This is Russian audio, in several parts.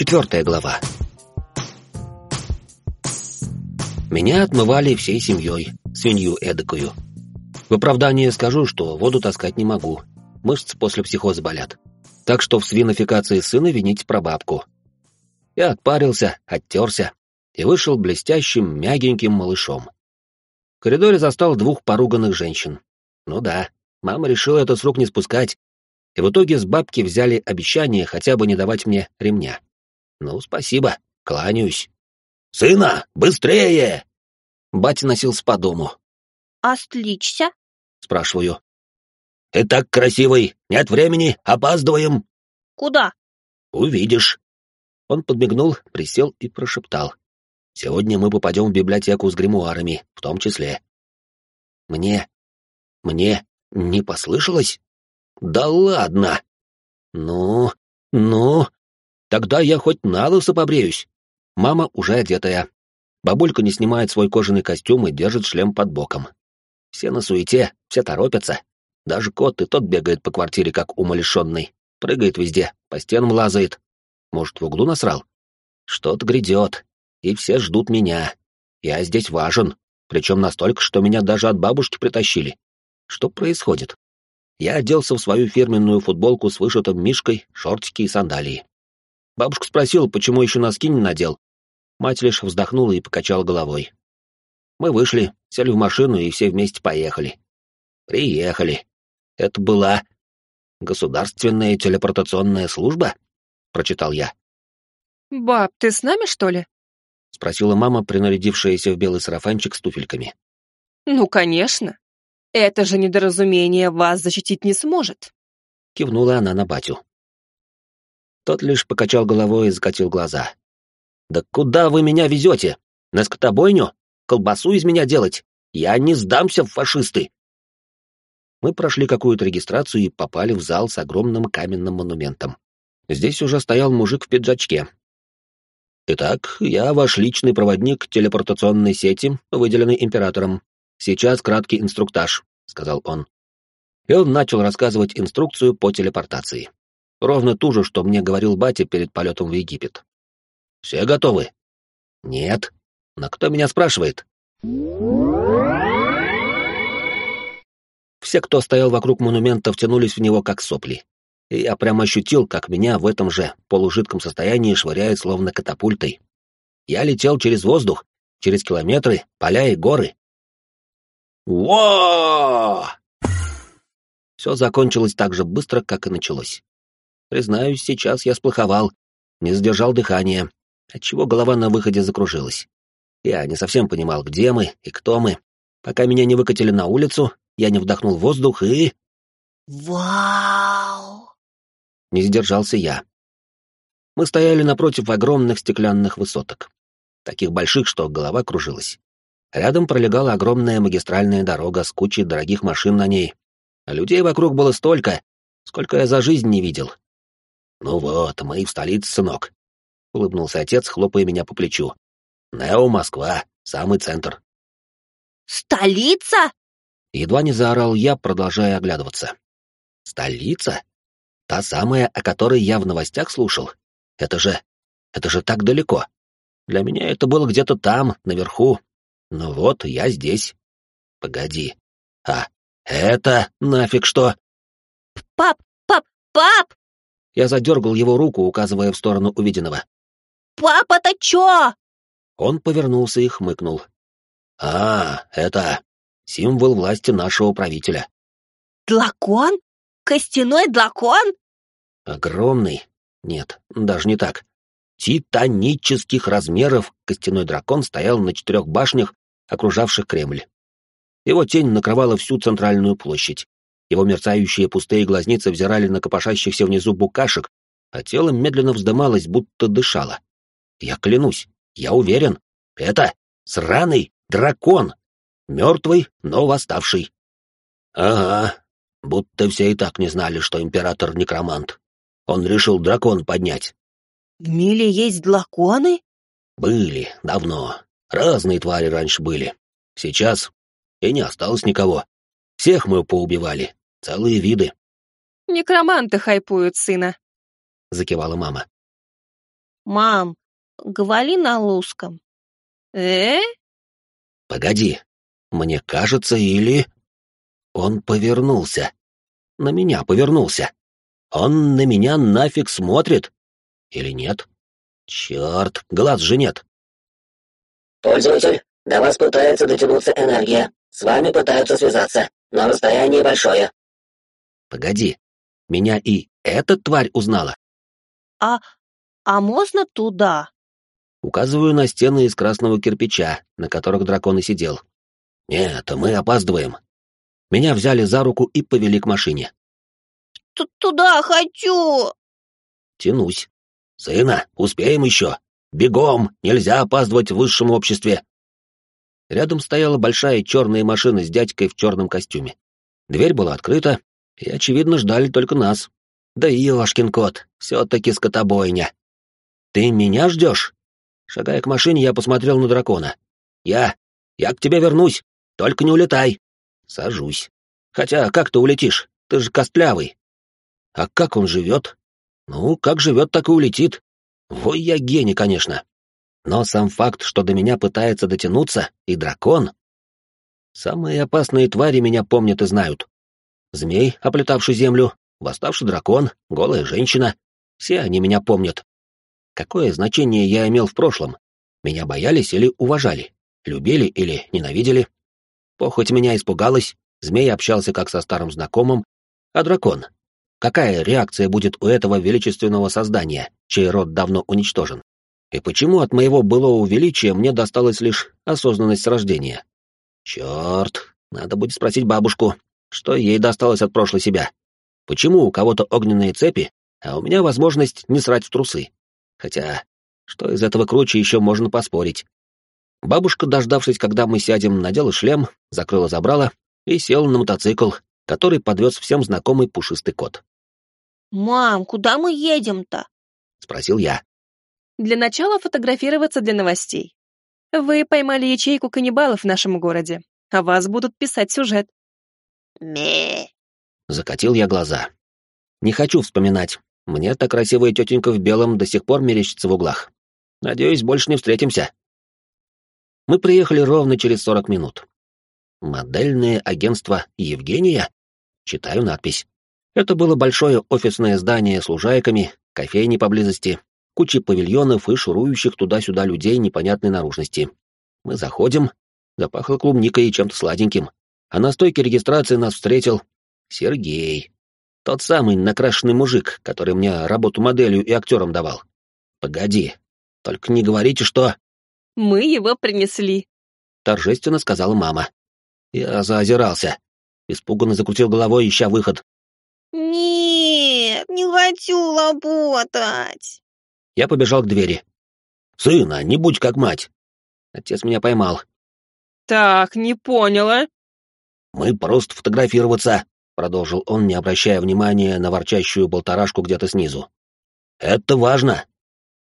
Четвертая глава. Меня отмывали всей семьей, свинью эдакую. В оправдание скажу, что воду таскать не могу. Мышцы после психоза болят. Так что в свинофикации сына винить прабабку. Я отпарился, оттерся и вышел блестящим, мягеньким малышом. В коридоре застал двух поруганных женщин. Ну да, мама решила это с рук не спускать, и в итоге с бабки взяли обещание хотя бы не давать мне ремня. Ну, спасибо, кланяюсь. «Сына, быстрее!» Батя носился по дому. «Остличься?» — спрашиваю. «Ты так красивый! Нет времени! Опаздываем!» «Куда?» «Увидишь!» Он подмигнул, присел и прошептал. «Сегодня мы попадем в библиотеку с гримуарами, в том числе». «Мне... мне не послышалось?» «Да ладно!» «Ну... ну...» Тогда я хоть на лысо побреюсь. Мама уже одетая. Бабулька не снимает свой кожаный костюм и держит шлем под боком. Все на суете, все торопятся. Даже кот и тот бегает по квартире, как умалишенный. Прыгает везде, по стенам лазает. Может, в углу насрал? Что-то грядет, и все ждут меня. Я здесь важен, причем настолько, что меня даже от бабушки притащили. Что происходит? Я оделся в свою фирменную футболку с вышитым мишкой, шортики и сандалии. Бабушка спросила, почему еще носки не надел. Мать лишь вздохнула и покачала головой. Мы вышли, сели в машину и все вместе поехали. Приехали. Это была государственная телепортационная служба? Прочитал я. «Баб, ты с нами, что ли?» — спросила мама, принарядившаяся в белый сарафанчик с туфельками. «Ну, конечно. Это же недоразумение вас защитить не сможет». Кивнула она на батю. Тот лишь покачал головой и закатил глаза. «Да куда вы меня везете? На скотобойню? Колбасу из меня делать? Я не сдамся в фашисты!» Мы прошли какую-то регистрацию и попали в зал с огромным каменным монументом. Здесь уже стоял мужик в пиджачке. «Итак, я ваш личный проводник телепортационной сети, выделенный императором. Сейчас краткий инструктаж», — сказал он. И он начал рассказывать инструкцию по телепортации. Ровно ту же, что мне говорил батя перед полетом в Египет. «Все готовы?» «Нет. Но кто меня спрашивает?» Все, кто стоял вокруг монумента, втянулись в него как сопли. И я прямо ощутил, как меня в этом же полужидком состоянии швыряет словно катапультой. Я летел через воздух, через километры, поля и горы. Во! Все закончилось так же быстро, как и началось. Признаюсь, сейчас я сплоховал, не сдержал дыхания, отчего голова на выходе закружилась. Я не совсем понимал, где мы и кто мы. Пока меня не выкатили на улицу, я не вдохнул воздух и... Вау! Не сдержался я. Мы стояли напротив огромных стеклянных высоток. Таких больших, что голова кружилась. Рядом пролегала огромная магистральная дорога с кучей дорогих машин на ней. А людей вокруг было столько, сколько я за жизнь не видел. «Ну вот, мы в столице, сынок», — улыбнулся отец, хлопая меня по плечу. «Нео, Москва, самый центр». «Столица?» Едва не заорал я, продолжая оглядываться. «Столица? Та самая, о которой я в новостях слушал? Это же... это же так далеко. Для меня это было где-то там, наверху. Но вот я здесь. Погоди. А это нафиг что?» «Пап, пап, пап!» Я задергал его руку, указывая в сторону увиденного. «Папа-то чё?» Он повернулся и хмыкнул. «А, это символ власти нашего правителя». «Длакон? Костяной длакон?» Огромный. Нет, даже не так. Титанических размеров костяной дракон стоял на четырех башнях, окружавших Кремль. Его тень накрывала всю центральную площадь, его мерцающие пустые глазницы взирали на копошащихся внизу букашек, а тело медленно вздымалось, будто дышало. Я клянусь, я уверен, это сраный дракон, мертвый, но восставший. Ага, будто все и так не знали, что император некромант. Он решил дракон поднять. В мире есть драконы? Были, давно. Разные твари раньше были. Сейчас и не осталось никого. Всех мы поубивали, Целые виды. Некроманты хайпуют сына. Закивала мама. Мам, говори на русском. Э? Погоди, мне кажется, или... Он повернулся. На меня повернулся. Он на меня нафиг смотрит. Или нет? Черт, глаз же нет. Пользователь, до вас пытается дотянуться энергия. С вами пытаются связаться, но расстояние большое. Погоди, меня и эта тварь узнала. А, а можно туда? Указываю на стены из красного кирпича, на которых дракон и сидел. Нет, мы опаздываем. Меня взяли за руку и повели к машине. Т Туда хочу! Тянусь. Сына, успеем еще. Бегом, нельзя опаздывать в высшем обществе. Рядом стояла большая черная машина с дядькой в черном костюме. Дверь была открыта, и, очевидно, ждали только нас. Да ёшкин кот, все-таки скотобойня. Ты меня ждешь? Шагая к машине, я посмотрел на дракона. Я, я к тебе вернусь, только не улетай. Сажусь. Хотя, как ты улетишь? Ты же костлявый. А как он живет? Ну, как живет, так и улетит. Вой я гений, конечно. Но сам факт, что до меня пытается дотянуться, и дракон... Самые опасные твари меня помнят и знают. Змей, оплетавший землю, восставший дракон, голая женщина. Все они меня помнят. Какое значение я имел в прошлом? Меня боялись или уважали? Любили или ненавидели? Похоть меня испугалась, змей общался как со старым знакомым, а дракон? Какая реакция будет у этого величественного создания, чей род давно уничтожен? И почему от моего былого величия мне досталась лишь осознанность рождения? Черт, надо будет спросить бабушку, что ей досталось от прошлой себя. Почему у кого-то огненные цепи, а у меня возможность не срать в трусы? Хотя, что из этого круче еще можно поспорить. Бабушка, дождавшись, когда мы сядем, надела шлем, закрыла забрала и села на мотоцикл, который подвез всем знакомый пушистый кот. Мам, куда мы едем-то? — спросил я. Для начала фотографироваться для новостей. Вы поймали ячейку каннибалов в нашем городе, а вас будут писать сюжет. Ме. Закатил я глаза. Не хочу вспоминать. Мне та красивая тетенька в белом до сих пор мерещится в углах. Надеюсь, больше не встретимся. Мы приехали ровно через сорок минут. Модельное агентство Евгения? Читаю надпись. Это было большое офисное здание с лужайками, кофейни поблизости, кучей павильонов и шурующих туда-сюда людей непонятной наружности. Мы заходим, запахло клубникой и чем-то сладеньким, а на стойке регистрации нас встретил Сергей. Тот самый накрашенный мужик, который мне работу моделью и актером давал. Погоди, только не говорите, что... Мы его принесли. Торжественно сказала мама. Я заозирался. Испуганно закрутил головой, ища выход. Нет, не хочу работать. Я побежал к двери. «Сына, не будь как мать!» Отец меня поймал. Так, не поняла. «Мы просто фотографироваться», — продолжил он, не обращая внимания на ворчащую болтарашку где-то снизу. «Это важно!»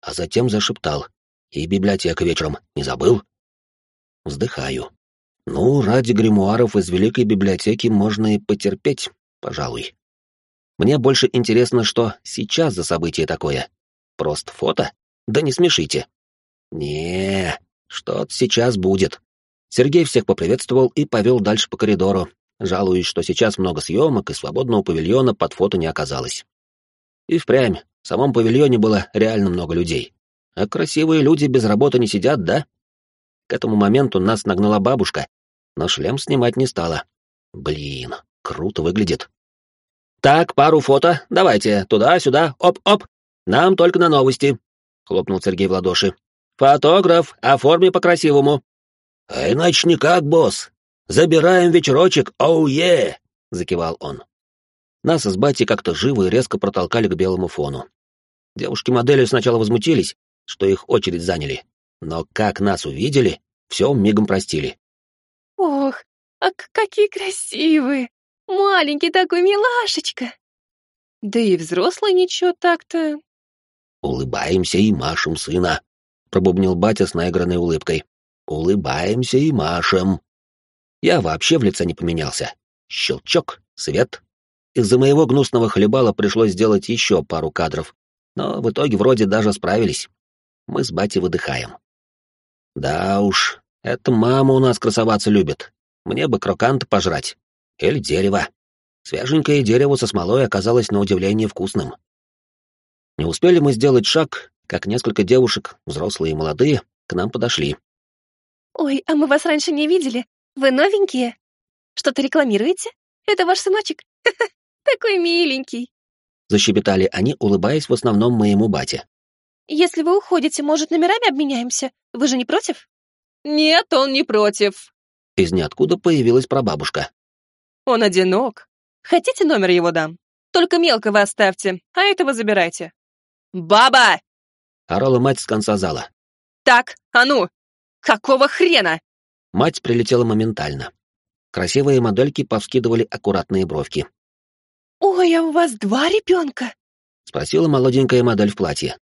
А затем зашептал. «И библиотека вечером. Не забыл?» Вздыхаю. «Ну, ради гримуаров из Великой библиотеки можно и потерпеть, пожалуй. Мне больше интересно, что сейчас за событие такое. Просто фото? Да не смешите. не что-то сейчас будет. Сергей всех поприветствовал и повел дальше по коридору, жалуясь, что сейчас много съемок и свободного павильона под фото не оказалось. И впрямь, в самом павильоне было реально много людей. А красивые люди без работы не сидят, да? К этому моменту нас нагнала бабушка, но шлем снимать не стала. Блин, круто выглядит. «Так, пару фото, давайте, туда-сюда, оп-оп, нам только на новости», — хлопнул Сергей в ладоши. «Фотограф, оформи по-красивому». «А иначе никак, босс. Забираем вечерочек, оу-е!» — закивал он. Нас с батей как-то живо и резко протолкали к белому фону. Девушки-модели сначала возмутились, что их очередь заняли, но как нас увидели, все мигом простили. Ох, а какие красивые! Маленький такой милашечка. Да и взрослый ничего так-то. Улыбаемся и машем сына, пробубнил батя с наигранной улыбкой. Улыбаемся и машем. Я вообще в лице не поменялся. Щелчок, свет. Из-за моего гнусного хлебала пришлось сделать еще пару кадров, но в итоге вроде даже справились. мы с батей выдыхаем. Да уж, эта мама у нас красоваться любит. Мне бы крокант пожрать. Или дерево. Свеженькое дерево со смолой оказалось на удивление вкусным. Не успели мы сделать шаг, как несколько девушек, взрослые и молодые, к нам подошли. «Ой, а мы вас раньше не видели. Вы новенькие? Что-то рекламируете? Это ваш сыночек? Такой миленький!» Защебетали они, улыбаясь в основном моему бате. «Если вы уходите, может, номерами обменяемся? Вы же не против?» «Нет, он не против». Из ниоткуда появилась прабабушка. «Он одинок. Хотите номер его дам? Только мелкого оставьте, а этого забирайте». «Баба!» — орала мать с конца зала. «Так, а ну! Какого хрена?» Мать прилетела моментально. Красивые модельки повскидывали аккуратные бровки. «Ой, а у вас два ребенка?» — спросила молоденькая модель в платье.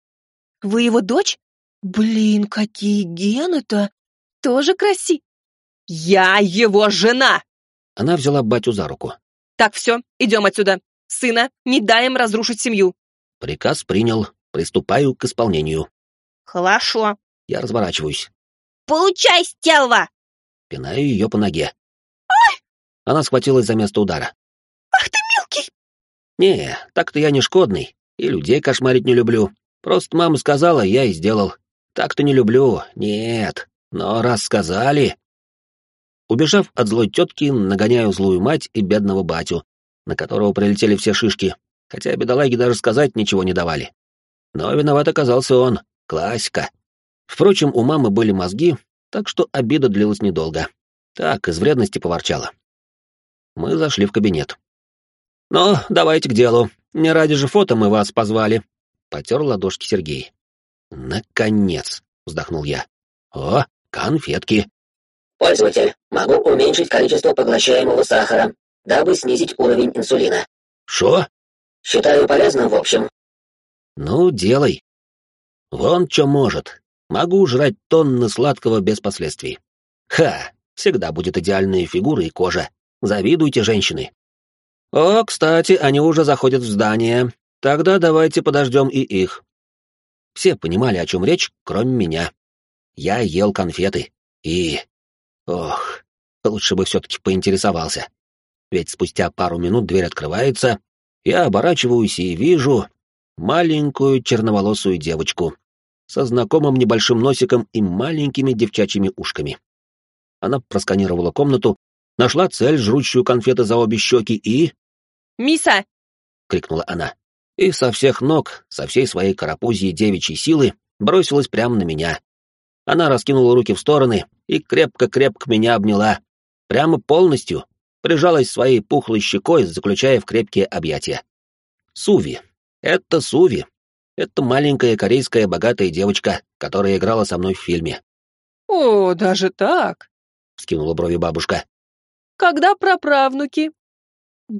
«Вы его дочь? Блин, какие гены-то! Тоже краси!» «Я его жена!» Она взяла батю за руку. «Так, все, идем отсюда. Сына, не дай им разрушить семью». Приказ принял. Приступаю к исполнению. Хорошо. Я разворачиваюсь. Получай, стерва! Пинаю ее по ноге. Ой! Она схватилась за место удара. Ах ты мелкий! Не, так-то я не шкодный. И людей кошмарить не люблю. Просто мама сказала, я и сделал. Так-то не люблю, нет. Но раз сказали... Убежав от злой тетки, нагоняю злую мать и бедного батю, на которого прилетели все шишки, хотя бедолаги даже сказать ничего не давали. Но виноват оказался он, классика. Впрочем, у мамы были мозги, так что обида длилась недолго. Так, из вредности поворчала. Мы зашли в кабинет. «Ну, давайте к делу. Не ради же фото мы вас позвали», — потер ладошки Сергей. «Наконец!» — вздохнул я. «О, конфетки!» «Пользователь, могу уменьшить количество поглощаемого сахара, дабы снизить уровень инсулина». «Шо?» «Считаю полезным, в общем». «Ну, делай. Вон что может. Могу жрать тонны сладкого без последствий. Ха, всегда будет идеальная фигура и кожа. Завидуйте, женщины. О, кстати, они уже заходят в здание. Тогда давайте подождем и их. Все понимали, о чем речь, кроме меня. Я ел конфеты. И... Ох, лучше бы все-таки поинтересовался. Ведь спустя пару минут дверь открывается, я оборачиваюсь и вижу маленькую черноволосую девочку со знакомым небольшим носиком и маленькими девчачьими ушками. Она просканировала комнату, нашла цель, жрущую конфеты за обе щеки, и... «Миса!» — крикнула она. И со всех ног, со всей своей карапузьей девичьей силы, бросилась прямо на меня. Она раскинула руки в стороны и крепко-крепко меня обняла. Прямо полностью. Прижалась своей пухлой щекой, заключая в крепкие объятия. Суви. Это Суви. Это маленькая корейская богатая девочка, которая играла со мной в фильме. «О, даже так?» — скинула брови бабушка. «Когда праправнуки?»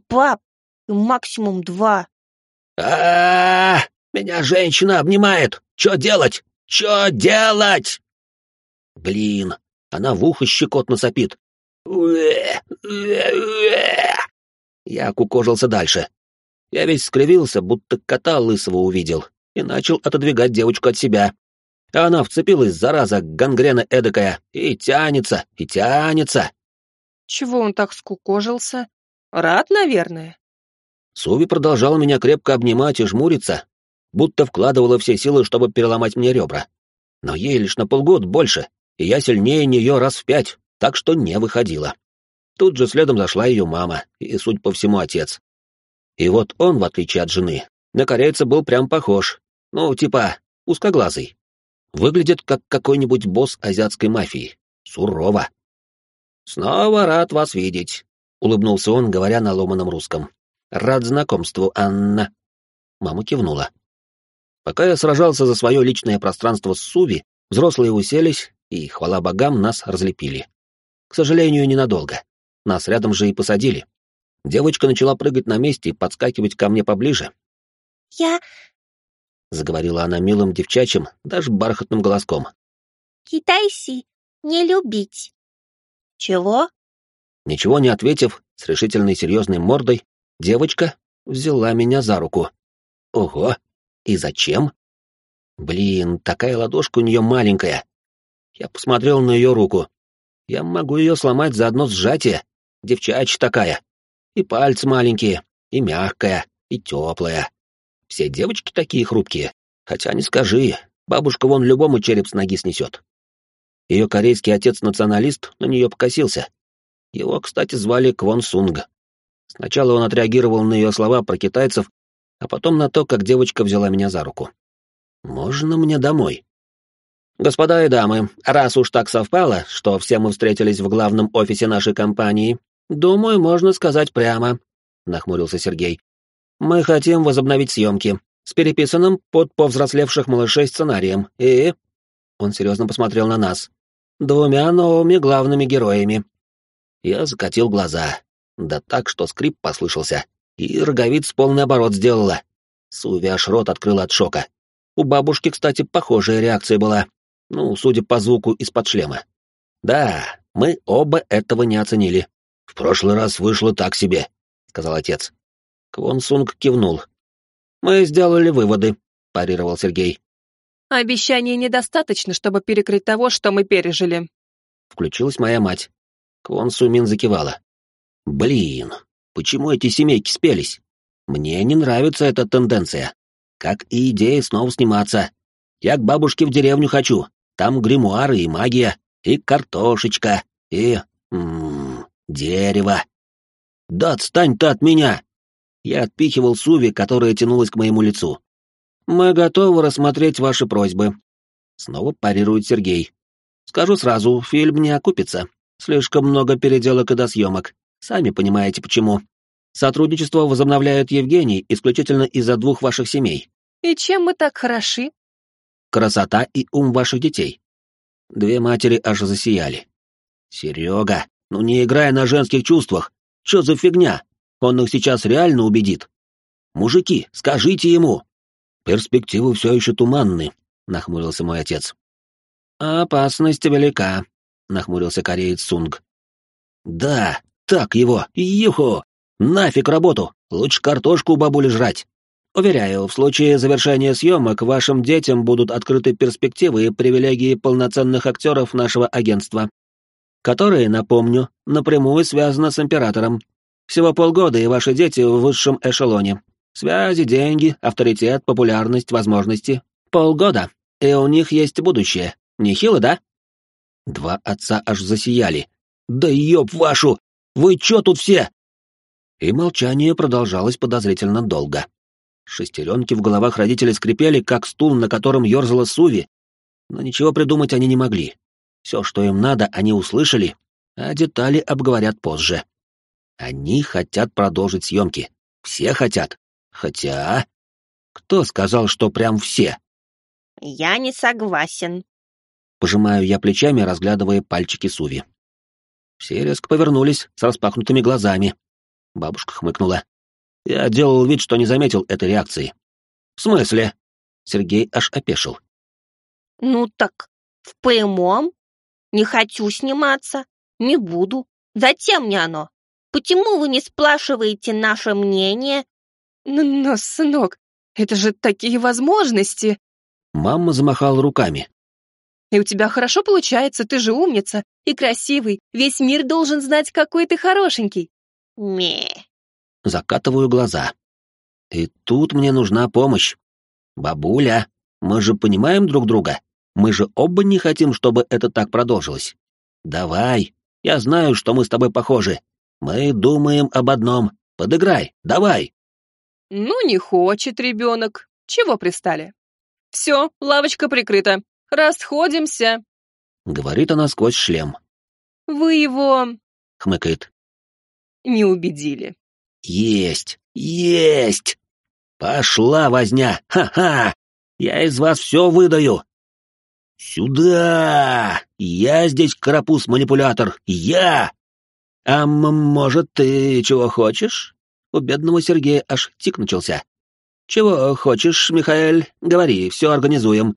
«Баб, максимум два». а, Меня женщина обнимает! Чё делать? Чё делать?» «Блин, она в ухо щекотно сопит. Я кукожился дальше. Я весь скривился, будто кота лысого увидел, и начал отодвигать девочку от себя. А она вцепилась, зараза, гангрена эдакая, и тянется, и тянется. Чего он так скукожился? Рад, наверное. Суви продолжала меня крепко обнимать и жмуриться, будто вкладывала все силы, чтобы переломать мне ребра. Но ей лишь на полгода больше, и я сильнее нее раз в пять, так что не выходила. Тут же следом зашла ее мама и, судя по всему, отец. И вот он, в отличие от жены, на корейца был прям похож. Ну, типа, узкоглазый. Выглядит как какой-нибудь босс азиатской мафии. Сурово. «Снова рад вас видеть», — улыбнулся он, говоря на ломаном русском. «Рад знакомству, Анна». Мама кивнула. Пока я сражался за свое личное пространство с Суви, взрослые уселись, и, хвала богам, нас разлепили. К сожалению, ненадолго. Нас рядом же и посадили. Девочка начала прыгать на месте и подскакивать ко мне поближе. «Я...» — заговорила она милым девчачьим, даже бархатным голоском. «Китайси не любить». «Чего?» Ничего не ответив, с решительной серьезной мордой, девочка взяла меня за руку. Ого! И зачем? Блин, такая ладошка у нее маленькая. Я посмотрел на ее руку. Я могу ее сломать за одно сжатие. Девчачья такая. И пальцы маленькие, и мягкая, и теплая. Все девочки такие хрупкие. Хотя не скажи, бабушка вон любому череп с ноги снесет. Ее корейский отец-националист на нее покосился. Его, кстати, звали Квон Сунг. Сначала он отреагировал на ее слова про китайцев, а потом на то, как девочка взяла меня за руку. «Можно мне домой?» «Господа и дамы, раз уж так совпало, что все мы встретились в главном офисе нашей компании, думаю, можно сказать прямо», — нахмурился Сергей. «Мы хотим возобновить съемки с переписанным под повзрослевших малышей сценарием и...» Он серьезно посмотрел на нас. «Двумя новыми главными героями». Я закатил глаза, да так, что скрип послышался, и роговиц полный оборот сделала. Суви аж рот открыла от шока. У бабушки, кстати, похожая реакция была, ну, судя по звуку из-под шлема. Да, мы оба этого не оценили. В прошлый раз вышло так себе, сказал отец. Квон Сунг кивнул. Мы сделали выводы, парировал Сергей. Обещания недостаточно, чтобы перекрыть того, что мы пережили. Включилась моя мать. Квон Сумин закивала. Блин, почему эти семейки спелись? Мне не нравится эта тенденция. Как и идея снова сниматься. Я к бабушке в деревню хочу. Там гримуары и магия, и картошечка, и... М -м, дерево. Да отстань ты от меня! Я отпихивал Суви, которая тянулась к моему лицу. Мы готовы рассмотреть ваши просьбы. Снова парирует Сергей. Скажу сразу, фильм не окупится. Слишком много переделок и досъемок. Сами понимаете, почему. Сотрудничество возобновляет Евгений исключительно из-за двух ваших семей. И чем мы так хороши? Красота и ум ваших детей. Две матери аж засияли. Серега, ну не играй на женских чувствах. Что за фигня? Он их сейчас реально убедит. Мужики, скажите ему. Перспективы все еще туманны, нахмурился мой отец. Опасность велика, нахмурился кореец Сунг. Да, так его, юху! Нафиг работу! Лучше картошку у бабули жрать. Уверяю, в случае завершения съемок вашим детям будут открыты перспективы и привилегии полноценных актеров нашего агентства, которые, напомню, напрямую связаны с императором. Всего полгода, и ваши дети в высшем эшелоне. Связи, деньги, авторитет, популярность, возможности. Полгода, и у них есть будущее. Нехило, да? Два отца аж засияли. «Да ёб вашу! Вы чё тут все?» И молчание продолжалось подозрительно долго. Шестеренки в головах родителей скрипели, как стул, на котором ерзала Суви, но ничего придумать они не могли. Все, что им надо, они услышали, а детали обговорят позже. Они хотят продолжить съемки. Все хотят. Хотя... Кто сказал, что прям все? Я не согласен. Пожимаю я плечами, разглядывая пальчики Суви. Все резко повернулись с распахнутыми глазами. Бабушка хмыкнула. Я делал вид, что не заметил этой реакции. «В смысле?» Сергей аж опешил. Ну так, в прямом? Не хочу сниматься, не буду. Зачем мне оно? Почему вы не спрашиваете наше мнение? Но, но, сынок, это же такие возможности. Мама замахала руками. И у тебя хорошо получается, ты же умница и красивый. Весь мир должен знать, какой ты хорошенький. Ме. Закатываю глаза. И тут мне нужна помощь. Бабуля, мы же понимаем друг друга. Мы же оба не хотим, чтобы это так продолжилось. Давай. Я знаю, что мы с тобой похожи. Мы думаем об одном. Подыграй, давай. Ну, не хочет ребенок. Чего пристали? Все, лавочка прикрыта. Расходимся. Говорит она сквозь шлем. Вы его... Хмыкает. Не убедили. Есть! Есть! Пошла возня! Ха-ха! Я из вас все выдаю! Сюда! Я здесь карапуз-манипулятор! Я! А может, ты чего хочешь? У бедного Сергея аж тик начался. Чего хочешь, Михаэль? Говори, все организуем.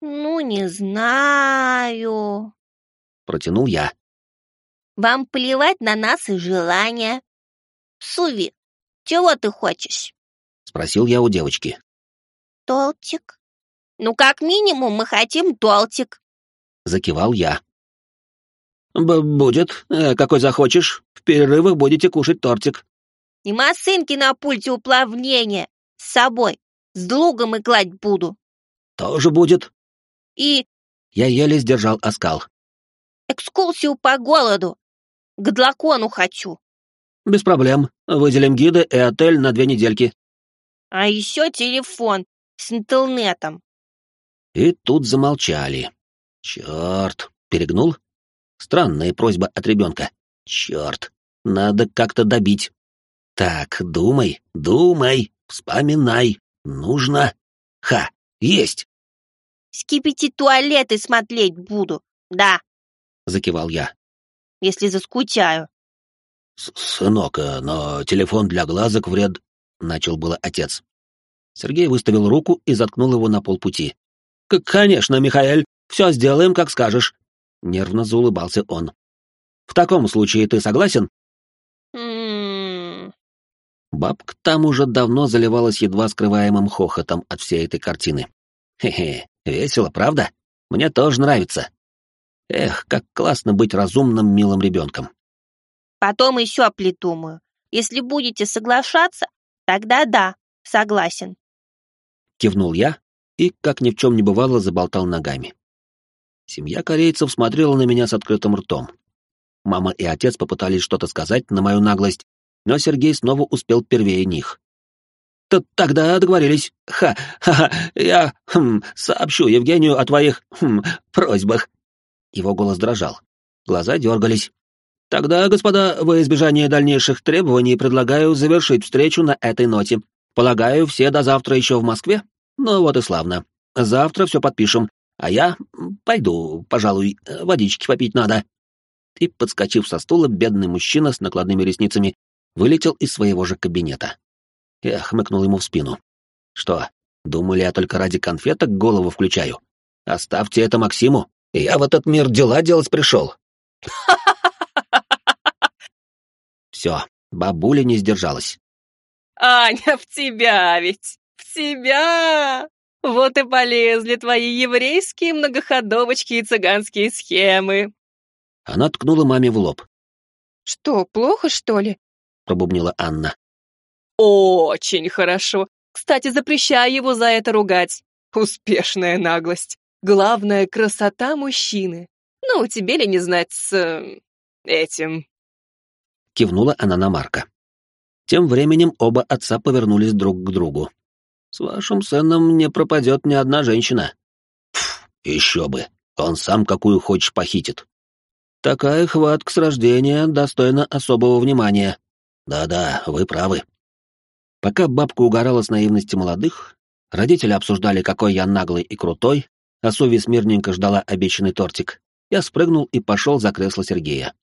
Ну, не знаю. Протянул я. Вам плевать на нас и желания. Суви, чего ты хочешь? Спросил я у девочки. Толтик. Ну, как минимум, мы хотим тортик. Закивал я. Б «Будет. Э, какой захочешь. В перерывах будете кушать тортик». И масынки на пульте уплавнения. С собой. С другом и кладь буду. «Тоже будет». И Я еле сдержал оскал. экскурсию по голоду. К дракону хочу. «Без проблем. Выделим гиды и отель на две недельки». А еще телефон с интернетом. И тут замолчали. Черт, перегнул? Странная просьба от ребенка. Черт, надо как-то добить. Так, думай, думай, вспоминай. Нужно. Ха, есть, Скипяти туалеты смотреть буду. Да, закивал я. если заскучаю. С- Сынок, э, но телефон для глазок вред, начал было отец. Сергей выставил руку и заткнул его на полпути. «К- Конечно, Михаэль, все сделаем, как скажешь. Нервно заулыбался он. В таком случае ты согласен? М, Бабка там уже давно заливалась едва скрываемым хохотом от всей этой картины. Хе-хе, весело, правда? Мне тоже нравится. Эх, как классно быть разумным, милым ребенком. Потом еще придумаю. Если будете соглашаться, тогда да, согласен. Кивнул я и, как ни в чем не бывало, заболтал ногами. Семья корейцев смотрела на меня с открытым ртом. Мама и отец попытались что-то сказать на мою наглость, но Сергей снова успел первее них. Т «Тогда договорились. Ха, ха-ха, я хм, сообщу Евгению о твоих хм, просьбах». Его голос дрожал. Глаза дергались. «Тогда, господа, во избежание дальнейших требований предлагаю завершить встречу на этой ноте. Полагаю, все до завтра еще в Москве? Ну вот и славно. Завтра все подпишем, а я пойду, пожалуй, э, водички попить надо». И, подскочив со стула, бедный мужчина с накладными ресницами вылетел из своего же кабинета. Я хмыкнул ему в спину. «Что, думали, я только ради конфеток голову включаю? Оставьте это Максиму, я в этот мир дела делать пришел». Все, бабуля не сдержалась. Аня, в тебя ведь! В тебя! Вот и полезли твои еврейские многоходовочки и цыганские схемы. Она ткнула маме в лоб, Что, плохо, что ли? пробубнила Анна. Очень хорошо. Кстати, запрещаю его за это ругать. Успешная наглость. Главная красота мужчины. Ну, тебе ли не знать с... э, этим. Кивнула она на Марка. Тем временем оба отца повернулись друг к другу. «С вашим сыном не пропадет ни одна женщина». Пф, еще бы, он сам какую хочешь похитит. Такая хватка с рождения достойна особого внимания. Да-да, вы правы. Пока бабка угорала с наивности молодых, родители обсуждали, какой я наглый и крутой, а Сови смирненько ждала обещанный тортик, я спрыгнул и пошел за кресло Сергея.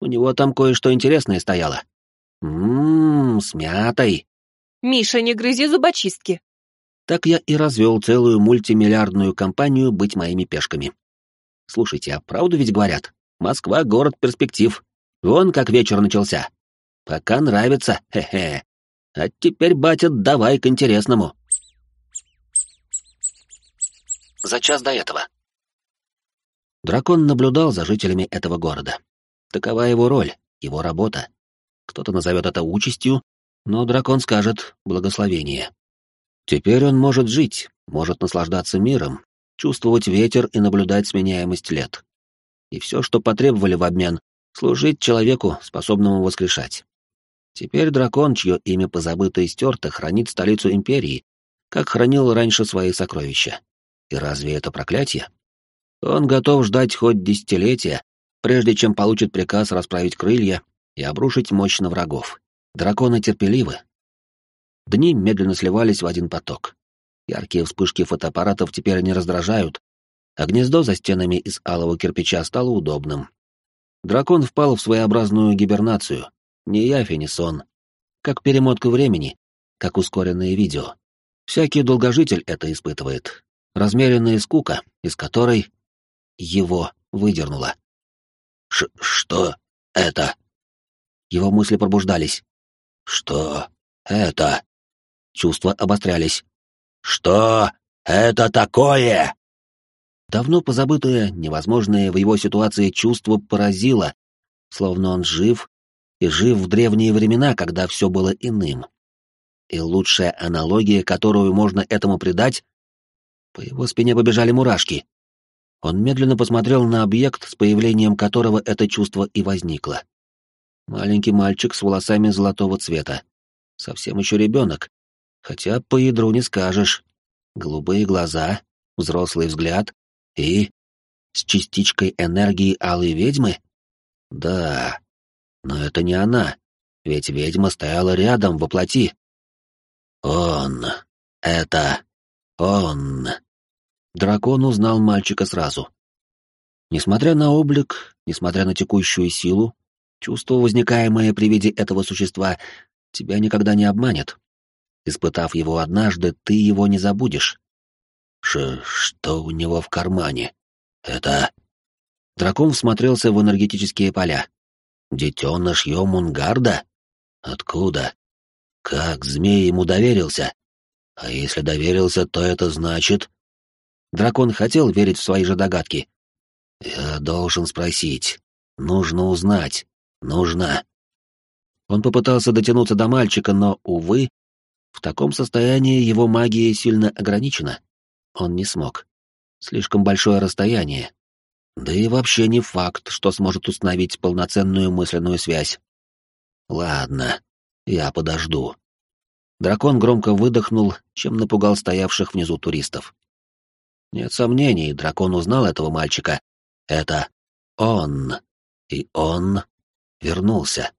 У него там кое-что интересное стояло. Ммм, с мятой. Миша, не грызи зубочистки. Так я и развел целую мультимиллиардную компанию быть моими пешками. Слушайте, а правду ведь говорят? Москва — город перспектив. Вон как вечер начался. Пока нравится, хе-хе. А теперь, батя, давай к интересному. За час до этого. Дракон наблюдал за жителями этого города. Такова его роль, его работа. Кто-то назовет это участью, но дракон скажет благословение. Теперь он может жить, может наслаждаться миром, чувствовать ветер и наблюдать сменяемость лет. И все, что потребовали в обмен, служить человеку, способному воскрешать. Теперь дракон, чье имя позабыто и стерто, хранит столицу империи, как хранил раньше свои сокровища. И разве это проклятие? Он готов ждать хоть десятилетия, прежде чем получит приказ расправить крылья и обрушить мощь на врагов. Драконы терпеливы. Дни медленно сливались в один поток. Яркие вспышки фотоаппаратов теперь не раздражают, а гнездо за стенами из алого кирпича стало удобным. Дракон впал в своеобразную гибернацию, ни явь и ни сон. Как перемотка времени, как ускоренное видео. Всякий долгожитель это испытывает. Размеренная скука, из которой его выдернуло. Ш «Что это?» Его мысли пробуждались. «Что это?» Чувства обострялись. «Что это такое?» Давно позабытое, невозможное в его ситуации чувство поразило, словно он жив, и жив в древние времена, когда все было иным. И лучшая аналогия, которую можно этому придать... По его спине побежали мурашки. Он медленно посмотрел на объект, с появлением которого это чувство и возникло. Маленький мальчик с волосами золотого цвета. Совсем еще ребенок. Хотя по ядру не скажешь. Голубые глаза, взрослый взгляд и... С частичкой энергии алой ведьмы? Да, но это не она, ведь ведьма стояла рядом во плоти. Он. Это. Он. Дракон узнал мальчика сразу. Несмотря на облик, несмотря на текущую силу, чувство, возникаемое при виде этого существа, тебя никогда не обманет. Испытав его однажды, ты его не забудешь. Ш что у него в кармане? Это... Дракон всмотрелся в энергетические поля. Детеныш Йомунгарда? Откуда? Как змей ему доверился? А если доверился, то это значит... Дракон хотел верить в свои же догадки. Я должен спросить. Нужно узнать. Нужно. Он попытался дотянуться до мальчика, но, увы, в таком состоянии его магия сильно ограничена. Он не смог. Слишком большое расстояние. Да и вообще не факт, что сможет установить полноценную мысленную связь. Ладно, я подожду. Дракон громко выдохнул, чем напугал стоявших внизу туристов. Нет сомнений, дракон узнал этого мальчика. Это он. И он вернулся.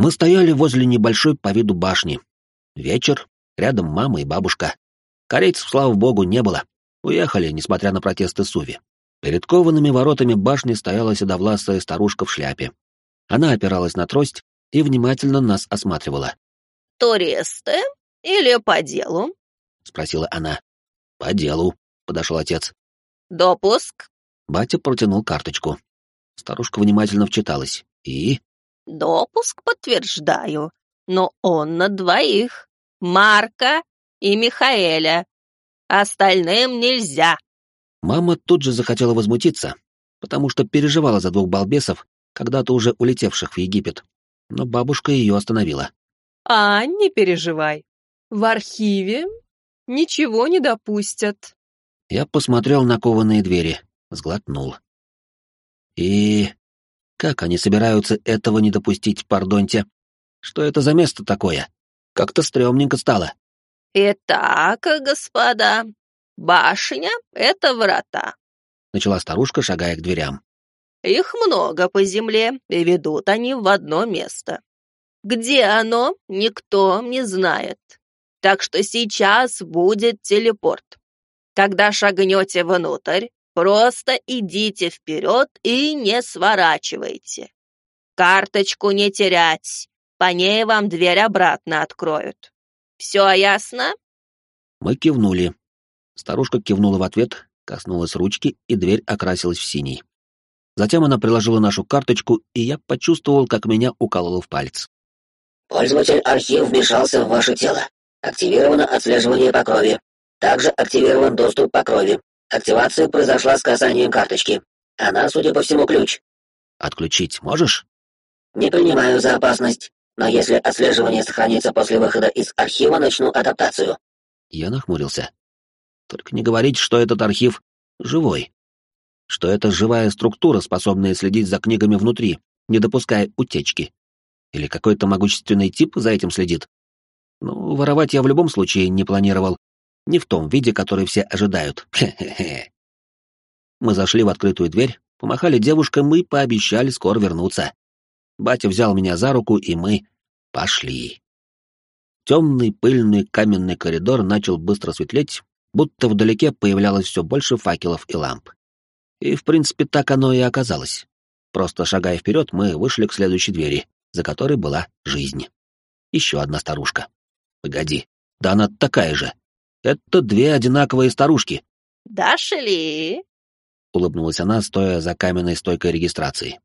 Мы стояли возле небольшой по виду башни. Вечер, рядом мама и бабушка. Корейцев, слава богу, не было. Уехали, несмотря на протесты Суви. Перед коваными воротами башни стояла седовласая старушка в шляпе. Она опиралась на трость и внимательно нас осматривала. «Туристы? Или по делу?» — спросила она. «По делу», — подошел отец. «Допуск?» Батя протянул карточку. Старушка внимательно вчиталась. «И?» «Допуск подтверждаю, но он на двоих. Марка и Михаэля. Остальным нельзя». Мама тут же захотела возмутиться, потому что переживала за двух балбесов, когда-то уже улетевших в Египет. Но бабушка ее остановила. «А, не переживай. В архиве ничего не допустят». Я посмотрел на кованые двери, сглотнул. И как они собираются этого не допустить, пардоньте? Что это за место такое? Как-то стрёмненько стало. «Итак, господа, башня — это врата», — начала старушка, шагая к дверям. «Их много по земле, и ведут они в одно место. Где оно, никто не знает. Так что сейчас будет телепорт. Когда шагнете внутрь, просто идите вперед и не сворачивайте. Карточку не терять, по ней вам дверь обратно откроют. Все ясно?» Мы кивнули. Старушка кивнула в ответ, коснулась ручки, и дверь окрасилась в синий. Затем она приложила нашу карточку, и я почувствовал, как меня укололо в палец. «Пользователь архив вмешался в ваше тело. Активировано отслеживание по крови. Также активирован доступ по крови. Активация произошла с касанием карточки. Она, судя по всему, ключ». «Отключить можешь?» «Не принимаю за опасность. Но если отслеживание сохранится после выхода из архива, начну адаптацию. Я нахмурился. Только не говорить, что этот архив живой. Что это живая структура, способная следить за книгами внутри, не допуская утечки. Или какой-то могущественный тип за этим следит. Ну, воровать я в любом случае не планировал. Не в том виде, который все ожидают. Хе-хе-хе. Мы зашли в открытую дверь, помахали девушкам и пообещали скоро вернуться. Батя взял меня за руку, и мы пошли. Темный пыльный каменный коридор начал быстро светлеть, будто вдалеке появлялось все больше факелов и ламп. И, в принципе, так оно и оказалось. Просто шагая вперед, мы вышли к следующей двери, за которой была жизнь. Еще одна старушка. Погоди, да она такая же. Это две одинаковые старушки. «Дошли!» — улыбнулась она, стоя за каменной стойкой регистрации.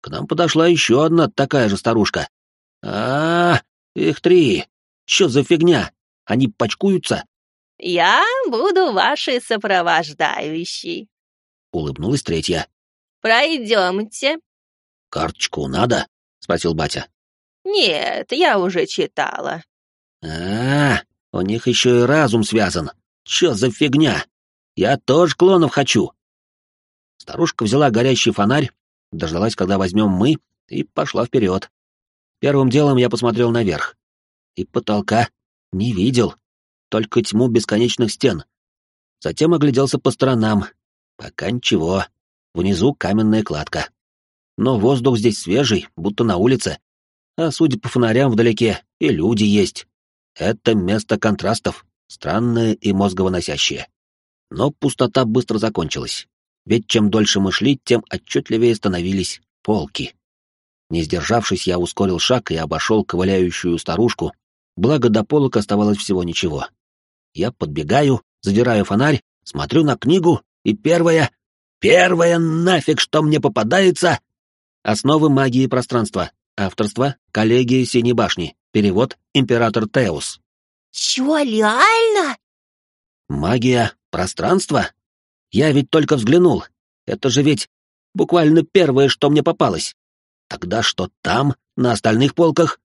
К нам подошла еще одна такая же старушка. А, -а, -а их три. Чё за фигня? Они почкуются?» «Я буду вашей сопровождающей», — улыбнулась третья. «Пройдемте». «Карточку надо?» — спросил батя. «Нет, я уже читала». А, -а, а у них еще и разум связан. Чё за фигня? Я тоже клонов хочу. Старушка взяла горящий фонарь, дождалась, когда возьмем мы, и пошла вперед. Первым делом я посмотрел наверх. И потолка не видел, только тьму бесконечных стен. Затем огляделся по сторонам. Пока ничего. Внизу каменная кладка. Но воздух здесь свежий, будто на улице. А судя по фонарям вдалеке, и люди есть. Это место контрастов, странное и мозговоносящее. Но пустота быстро закончилась. Ведь чем дольше мы шли, тем отчетливее становились полки. Не сдержавшись, я ускорил шаг и обошел ковыляющую старушку, благо до полок оставалось всего ничего. Я подбегаю, задираю фонарь, смотрю на книгу, и первое... Первое нафиг, что мне попадается... Основы магии пространства. Авторство — коллегия Синей башни. Перевод — император Теус. Чё, реально? Магия пространства? Я ведь только взглянул. Это же ведь буквально первое, что мне попалось. Тогда что там, на остальных полках?